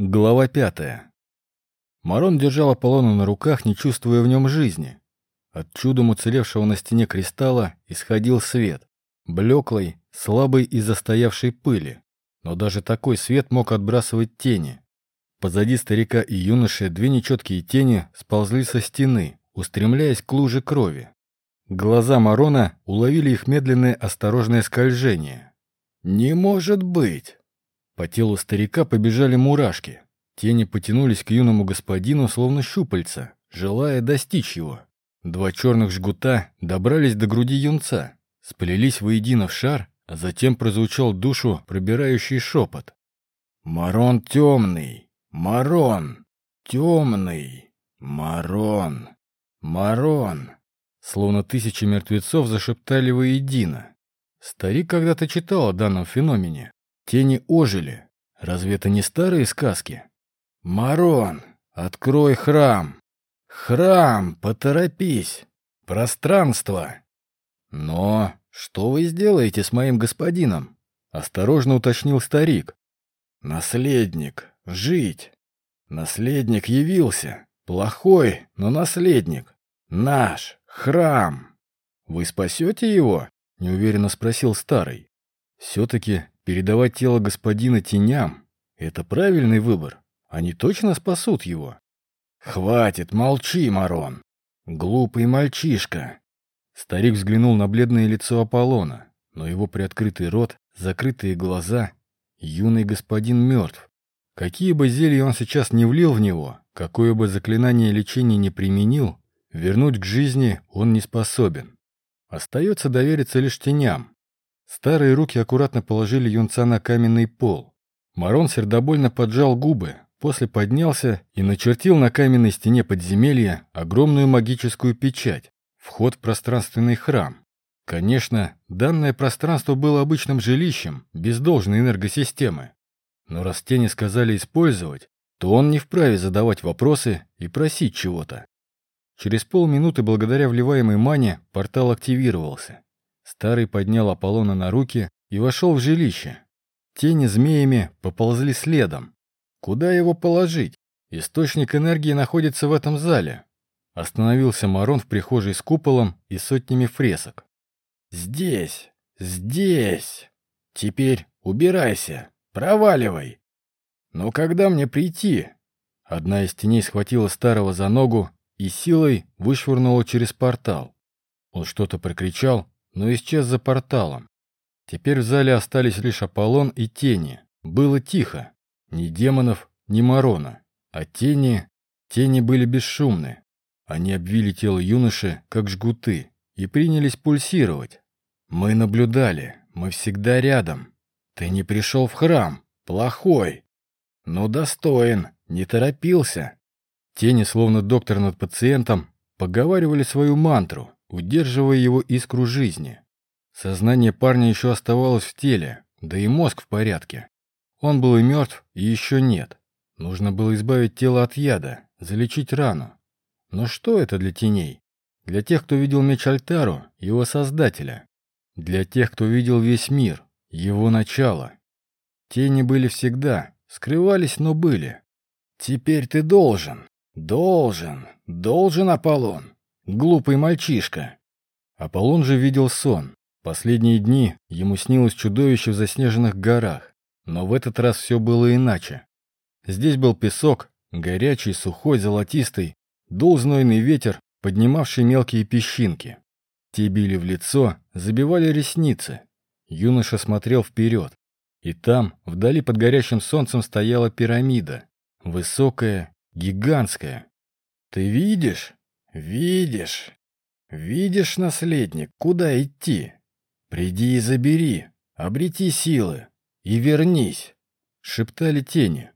Глава пятая. Марон держал Аполлона на руках, не чувствуя в нем жизни. От чудом уцелевшего на стене кристалла исходил свет. Блеклый, слабый из застоявшей пыли. Но даже такой свет мог отбрасывать тени. Позади старика и юноши две нечеткие тени сползли со стены, устремляясь к луже крови. Глаза Марона уловили их медленное осторожное скольжение. «Не может быть!» По телу старика побежали мурашки. Тени потянулись к юному господину, словно щупальца, желая достичь его. Два черных жгута добрались до груди юнца, сплелись воедино в шар, а затем прозвучал душу пробирающий шепот. «Марон темный! Марон! Темный! Марон! Марон!» Словно тысячи мертвецов зашептали воедино. Старик когда-то читал о данном феномене, Тени ожили. Разве это не старые сказки? Марон, открой храм. Храм, поторопись. Пространство. Но что вы сделаете с моим господином? Осторожно уточнил старик. Наследник. Жить. Наследник явился. Плохой, но наследник. Наш. Храм. Вы спасете его? Неуверенно спросил старый. Все-таки Передавать тело господина теням — это правильный выбор. Они точно спасут его. «Хватит, молчи, Марон! Глупый мальчишка!» Старик взглянул на бледное лицо Аполлона, но его приоткрытый рот, закрытые глаза. Юный господин мертв. Какие бы зелья он сейчас не влил в него, какое бы заклинание лечения не применил, вернуть к жизни он не способен. Остается довериться лишь теням, Старые руки аккуратно положили юнца на каменный пол. Марон сердобольно поджал губы, после поднялся и начертил на каменной стене подземелья огромную магическую печать, вход в пространственный храм. Конечно, данное пространство было обычным жилищем, без должной энергосистемы. Но раз тени сказали использовать, то он не вправе задавать вопросы и просить чего-то. Через полминуты, благодаря вливаемой мане, портал активировался. Старый поднял Аполлона на руки и вошел в жилище. Тени змеями поползли следом. Куда его положить? Источник энергии находится в этом зале. Остановился Марон в прихожей с куполом и сотнями фресок. «Здесь! Здесь! Теперь убирайся! Проваливай! Но когда мне прийти?» Одна из теней схватила старого за ногу и силой вышвырнула через портал. Он что-то прокричал, но исчез за порталом. Теперь в зале остались лишь Аполлон и тени. Было тихо. Ни демонов, ни Марона. А тени... Тени были бесшумны. Они обвили тело юноши, как жгуты, и принялись пульсировать. Мы наблюдали, мы всегда рядом. Ты не пришел в храм, плохой. Но достоин, не торопился. Тени, словно доктор над пациентом, поговаривали свою мантру, удерживая его искру жизни. Сознание парня еще оставалось в теле, да и мозг в порядке. Он был и мертв, и еще нет. Нужно было избавить тело от яда, залечить рану. Но что это для теней? Для тех, кто видел меч Альтару, его создателя. Для тех, кто видел весь мир, его начало. Тени были всегда, скрывались, но были. Теперь ты должен, должен, должен, Аполлон. Глупый мальчишка. Аполлон же видел сон. Последние дни ему снилось чудовище в заснеженных горах. Но в этот раз все было иначе. Здесь был песок, горячий, сухой, золотистый, дул знойный ветер, поднимавший мелкие песчинки. Те били в лицо, забивали ресницы. Юноша смотрел вперед. И там, вдали под горящим солнцем, стояла пирамида. Высокая, гигантская. «Ты видишь?» «Видишь, видишь, наследник, куда идти? Приди и забери, обрети силы и вернись», — шептали тени.